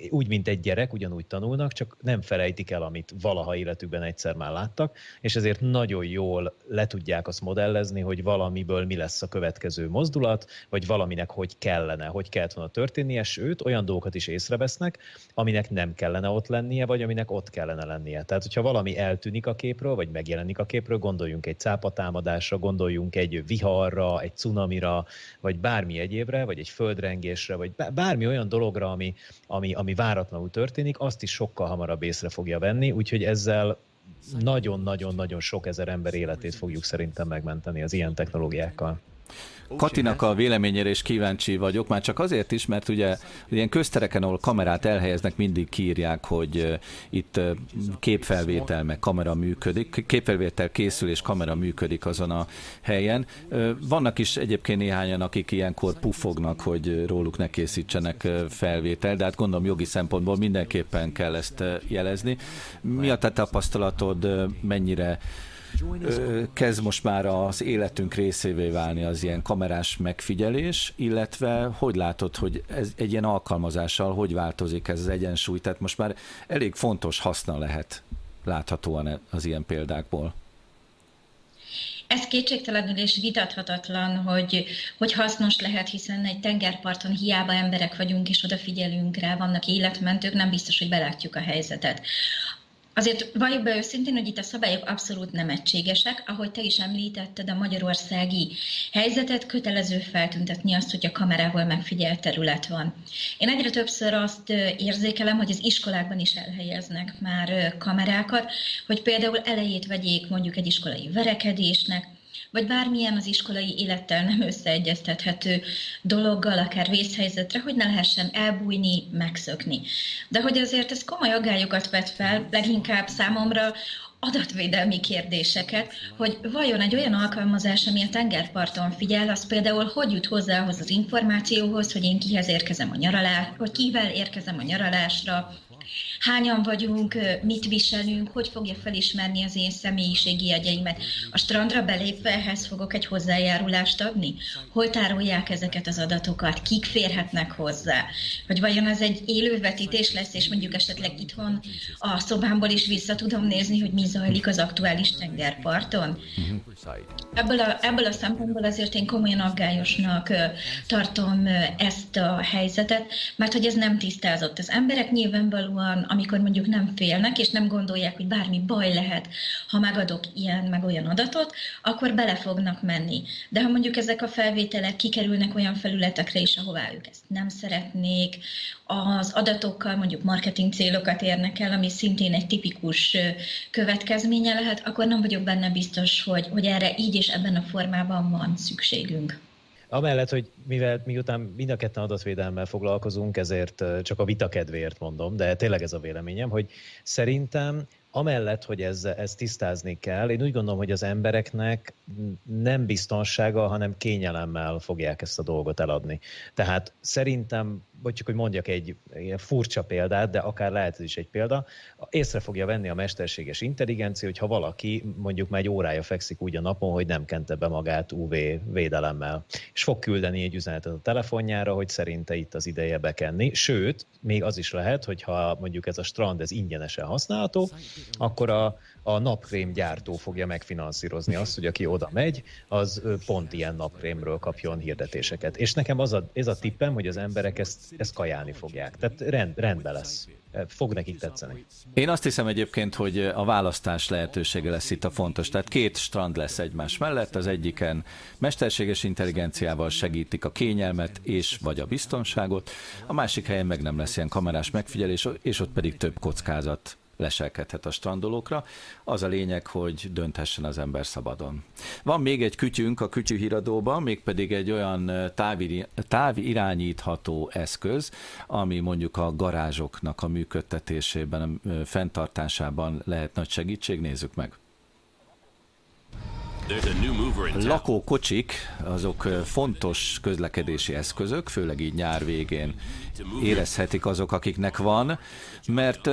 úgy, mint egy gyerek, ugyanúgy tanulnak, csak nem felejtik el, amit valaha életükben egyszer már már láttak, és ezért nagyon jól le tudják azt modellezni, hogy valamiből mi lesz a következő mozdulat, vagy valaminek hogy kellene, hogy kellett volna történnie, sőt, olyan dolgokat is észrevesznek, aminek nem kellene ott lennie, vagy aminek ott kellene lennie. Tehát, hogyha valami eltűnik a képről, vagy megjelenik a képről, gondoljunk egy cápatámadásra, gondoljunk egy viharra, egy cunamira, vagy bármi egyébre, vagy egy földrengésre, vagy bármi olyan dologra, ami, ami, ami váratlanul történik, azt is sokkal hamarabb észre fogja venni, úgyhogy ezzel nagyon-nagyon-nagyon sok ezer ember életét fogjuk szerintem megmenteni az ilyen technológiákkal. Katinak a véleményére is kíváncsi vagyok, már csak azért is, mert ugye ilyen köztereken, ahol kamerát elhelyeznek, mindig kírják, hogy itt képfelvétel meg kamera működik, képfelvétel készül és kamera működik azon a helyen. Vannak is egyébként néhányan, akik ilyenkor puffognak, hogy róluk ne készítsenek felvétel, de hát gondolom jogi szempontból mindenképpen kell ezt jelezni. Mi a te tapasztalatod, mennyire kezd most már az életünk részévé válni az ilyen kamerás megfigyelés, illetve hogy látod, hogy ez egy ilyen alkalmazással hogy változik ez az egyensúly? Tehát most már elég fontos haszna lehet láthatóan e- az ilyen példákból. Ez kétségtelenül és vitathatatlan, hogy, hogy hasznos lehet, hiszen egy tengerparton hiába emberek vagyunk és odafigyelünk rá, vannak életmentők, nem biztos, hogy belátjuk a helyzetet. Azért valljuk be őszintén, hogy itt a szabályok abszolút nem egységesek. Ahogy te is említetted, a magyarországi helyzetet kötelező feltüntetni azt, hogy a kamerával megfigyelt terület van. Én egyre többször azt érzékelem, hogy az iskolákban is elhelyeznek már kamerákat, hogy például elejét vegyék mondjuk egy iskolai verekedésnek, vagy bármilyen az iskolai élettel nem összeegyeztethető dologgal, akár vészhelyzetre, hogy ne lehessen elbújni, megszökni. De hogy azért ez komoly aggályokat vet fel, leginkább számomra adatvédelmi kérdéseket, hogy vajon egy olyan alkalmazás, ami a tengerparton figyel, az például hogy jut hozzá az információhoz, hogy én kihez érkezem a nyaralásra, hogy kivel érkezem a nyaralásra, hányan vagyunk, mit viselünk, hogy fogja felismerni az én személyiségi jegyeimet. A strandra belépve ehhez fogok egy hozzájárulást adni? Hol tárolják ezeket az adatokat? Kik férhetnek hozzá? Hogy vajon ez egy élő vetítés lesz, és mondjuk esetleg itthon a szobámból is vissza tudom nézni, hogy mi zajlik az aktuális tengerparton? Ebből a, ebből a szempontból azért én komolyan aggályosnak tartom ezt a helyzetet, mert hogy ez nem tisztázott. Az emberek nyilvánvalóan amikor mondjuk nem félnek, és nem gondolják, hogy bármi baj lehet, ha megadok ilyen, meg olyan adatot, akkor bele fognak menni. De ha mondjuk ezek a felvételek kikerülnek olyan felületekre is, ahová ők ezt nem szeretnék, az adatokkal mondjuk marketing célokat érnek el, ami szintén egy tipikus következménye lehet, akkor nem vagyok benne biztos, hogy, hogy erre így és ebben a formában van szükségünk. Amellett, hogy mivel miután mind a ketten adatvédelemmel foglalkozunk, ezért csak a vita kedvéért mondom, de tényleg ez a véleményem, hogy szerintem amellett, hogy ez, ez tisztázni kell, én úgy gondolom, hogy az embereknek nem biztonsága, hanem kényelemmel fogják ezt a dolgot eladni. Tehát szerintem vagy csak hogy mondjak egy ilyen furcsa példát, de akár lehet ez is egy példa, észre fogja venni a mesterséges intelligencia, hogy ha valaki mondjuk már egy órája fekszik úgy a napon, hogy nem kente be magát UV védelemmel, és fog küldeni egy üzenetet a telefonjára, hogy szerinte itt az ideje bekenni. Sőt, még az is lehet, hogy ha mondjuk ez a strand ez ingyenesen használható, akkor a, a napkrém gyártó fogja megfinanszírozni azt, hogy aki oda megy, az pont ilyen napkrémről kapjon hirdetéseket. És nekem az a, ez a tippem, hogy az emberek ezt, ezt kajálni fogják. Tehát rend, rendben lesz. Fog nekik tetszeni. Én azt hiszem egyébként, hogy a választás lehetősége lesz itt a fontos. Tehát két strand lesz egymás mellett, az egyiken mesterséges intelligenciával segítik a kényelmet és vagy a biztonságot, a másik helyen meg nem lesz ilyen kamerás megfigyelés, és ott pedig több kockázat leselkedhet a strandolókra. Az a lényeg, hogy dönthessen az ember szabadon. Van még egy kütyünk a kütyű híradóban, mégpedig egy olyan távi, távi irányítható eszköz, ami mondjuk a garázsoknak a működtetésében, a fenntartásában lehet nagy segítség. Nézzük meg. Lakókocsik, azok fontos közlekedési eszközök, főleg így nyár végén érezhetik azok, akiknek van, mert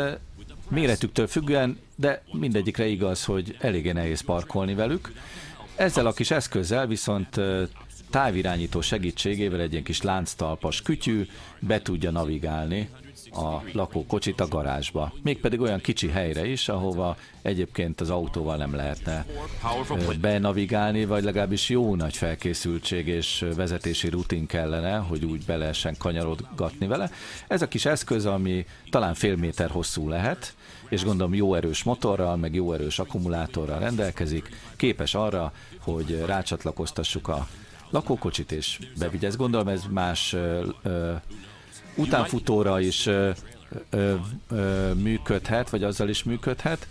méretüktől függően, de mindegyikre igaz, hogy eléggé nehéz parkolni velük. Ezzel a kis eszközzel viszont távirányító segítségével egy ilyen kis lánctalpas kütyű be tudja navigálni a lakókocsit a garázsba. Mégpedig olyan kicsi helyre is, ahova egyébként az autóval nem lehetne benavigálni, vagy legalábbis jó nagy felkészültség és vezetési rutin kellene, hogy úgy be lehessen kanyarodgatni vele. Ez a kis eszköz, ami talán fél méter hosszú lehet, és gondolom jó erős motorral, meg jó erős akkumulátorral rendelkezik, képes arra, hogy rácsatlakoztassuk a lakókocsit és bevigyez. Gondolom ez más ö, ö, utánfutóra is ö, ö, ö, működhet, vagy azzal is működhet.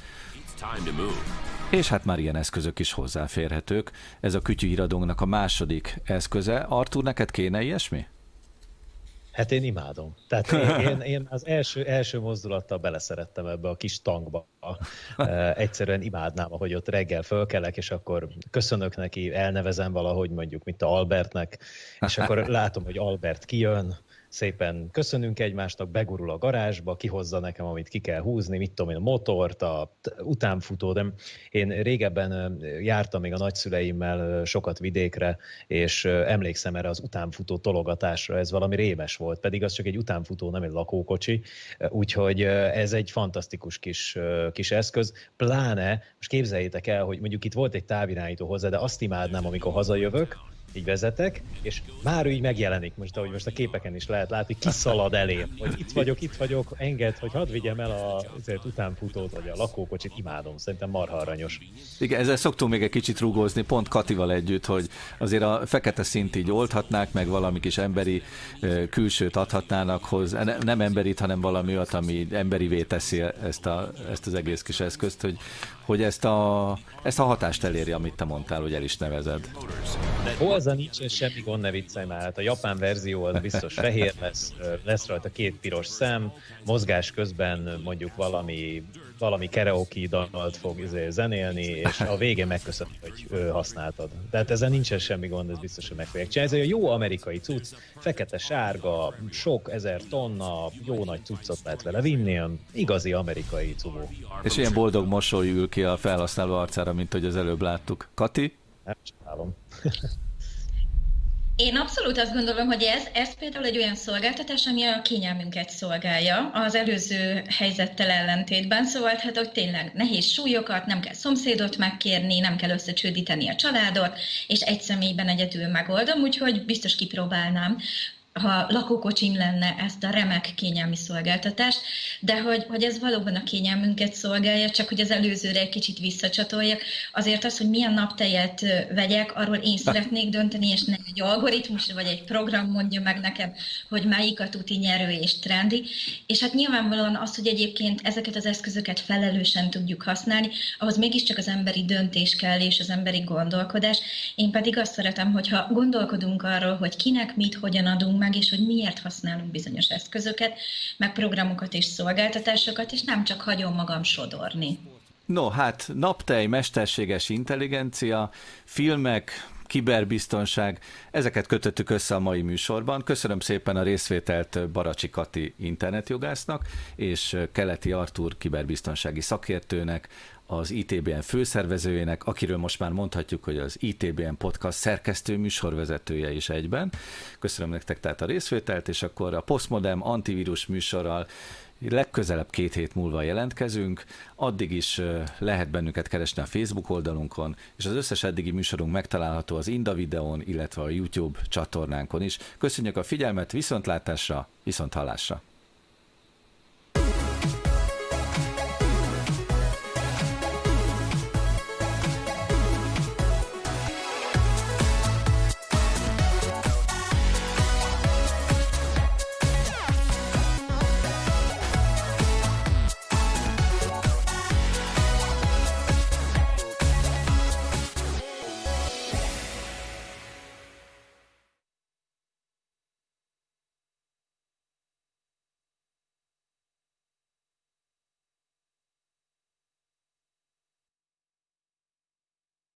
És hát már ilyen eszközök is hozzáférhetők. Ez a kütyűhíradónknak a második eszköze. Artur, neked kéne ilyesmi? Hát én imádom. Tehát én, én, én az első, első mozdulattal beleszerettem ebbe a kis tankba. Egyszerűen imádnám, ahogy ott reggel fölkelek, és akkor köszönök neki, elnevezem valahogy mondjuk, mint a Albertnek, és akkor látom, hogy Albert kijön, szépen köszönünk egymásnak, begurul a garázsba, kihozza nekem, amit ki kell húzni, mit tudom én, a motort, a utánfutó, de én régebben jártam még a nagyszüleimmel sokat vidékre, és emlékszem erre az utánfutó tologatásra, ez valami rémes volt, pedig az csak egy utánfutó, nem egy lakókocsi, úgyhogy ez egy fantasztikus kis, kis eszköz, pláne, most képzeljétek el, hogy mondjuk itt volt egy távirányító hozzá, de azt imádnám, amikor hazajövök, így vezetek, és már ő így megjelenik, most ahogy most a képeken is lehet látni, kiszalad elé, hogy itt vagyok, itt vagyok, enged, hogy hadd vigyem el a azért utánfutót, vagy a lakókocsit, imádom, szerintem marha aranyos. Igen, ezzel szoktunk még egy kicsit rúgózni, pont Katival együtt, hogy azért a fekete szint így oldhatnák, meg valami kis emberi külsőt adhatnának hozzá, nem emberit, hanem valami olyat, ami emberivé teszi ezt, a, ezt az egész kis eszközt, hogy, hogy ezt a, ezt a hatást eléri, amit te mondtál, hogy el is nevezed. Hozzá nincsen semmi gond, ne viccelj már. Hát a japán verzió az biztos fehér lesz, lesz rajta két piros szem, mozgás közben mondjuk valami valami karaoke dalt fog izé zenélni, és a végén megköszön, hogy használtad. Tehát ezen nincsen semmi gond, ez biztos, hogy meg fogják csinálni. Ez egy jó amerikai cucc, fekete-sárga, sok ezer tonna, jó nagy cuccot lehet vele vinni, igazi amerikai cubó. És ilyen boldog mosoly ül ki a felhasználó arcára, mint hogy az előbb láttuk. Kati? Nem csinálom. Én abszolút azt gondolom, hogy ez, ez például egy olyan szolgáltatás, ami a kényelmünket szolgálja az előző helyzettel ellentétben, szóval hát, hogy tényleg nehéz súlyokat, nem kell szomszédot megkérni, nem kell összecsődíteni a családot, és egy személyben egyedül megoldom, úgyhogy biztos kipróbálnám ha lakókocsim lenne ezt a remek kényelmi szolgáltatást, de hogy, hogy ez valóban a kényelmünket szolgálja, csak hogy az előzőre egy kicsit visszacsatoljak. Azért az, hogy milyen naptejet vegyek, arról én szeretnék dönteni, és nem egy algoritmus vagy egy program mondja meg nekem, hogy melyik a tuti nyerő és trendi. És hát nyilvánvalóan az, hogy egyébként ezeket az eszközöket felelősen tudjuk használni, ahhoz mégiscsak az emberi döntés kell, és az emberi gondolkodás. Én pedig azt szeretem, hogyha gondolkodunk arról, hogy kinek mit, hogyan adunk meg, és hogy miért használunk bizonyos eszközöket, meg programokat és szolgáltatásokat, és nem csak hagyom magam sodorni. No, hát naptej, mesterséges intelligencia, filmek, kiberbiztonság, ezeket kötöttük össze a mai műsorban. Köszönöm szépen a részvételt Baracsi Kati internetjogásznak és Keleti Artur kiberbiztonsági szakértőnek, az ITBN főszervezőjének, akiről most már mondhatjuk, hogy az ITBN podcast szerkesztő műsorvezetője is egyben. Köszönöm nektek tehát a részvételt, és akkor a Postmodem antivírus műsorral legközelebb két hét múlva jelentkezünk, addig is lehet bennünket keresni a Facebook oldalunkon, és az összes eddigi műsorunk megtalálható az Inda videón, illetve a YouTube csatornánkon is. Köszönjük a figyelmet, viszontlátásra, viszonthallásra!